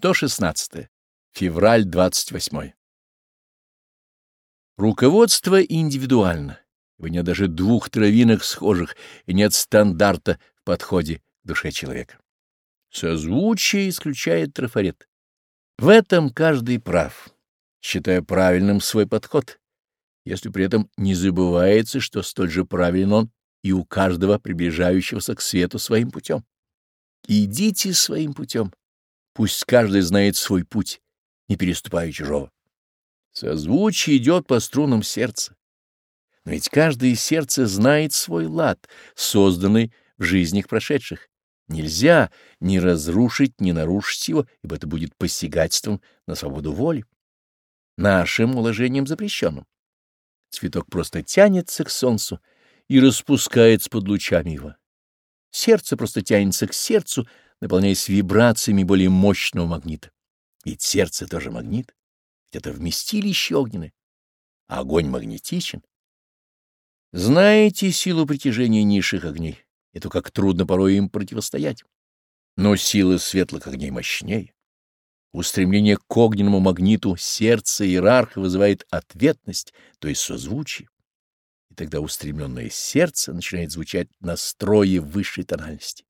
116. Февраль 28. Руководство индивидуально. У меня даже двух травинок схожих, и нет стандарта в подходе к душе человека. Созвучие исключает трафарет. В этом каждый прав, считая правильным свой подход, если при этом не забывается, что столь же правилен он и у каждого приближающегося к свету своим путем. Идите своим путем. Пусть каждый знает свой путь, не переступая чужого. Созвучие идет по струнам сердца. Но ведь каждое сердце знает свой лад, созданный в жизнях прошедших. Нельзя ни разрушить, ни нарушить его, ибо это будет посягательством на свободу воли. Нашим уложением запрещенным. Цветок просто тянется к солнцу и распускается под лучами его. Сердце просто тянется к сердцу наполняясь вибрациями более мощного магнита. Ведь сердце тоже магнит, ведь это вместилище огненное, а огонь магнетичен. Знаете силу притяжения низших огней, и то, как трудно порой им противостоять. Но силы светлых огней мощнее. Устремление к огненному магниту сердца иерарха вызывает ответность, то есть созвучие. И тогда устремленное сердце начинает звучать настрое высшей тональности.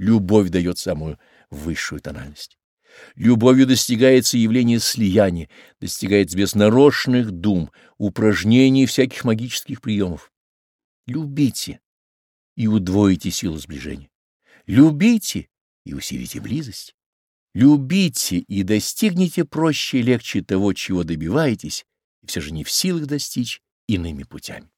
Любовь дает самую высшую тональность. Любовью достигается явление слияния, достигается без нарочных дум, упражнений всяких магических приемов. Любите и удвоите силу сближения. Любите и усилите близость. Любите и достигните проще и легче того, чего добиваетесь, и все же не в силах достичь иными путями.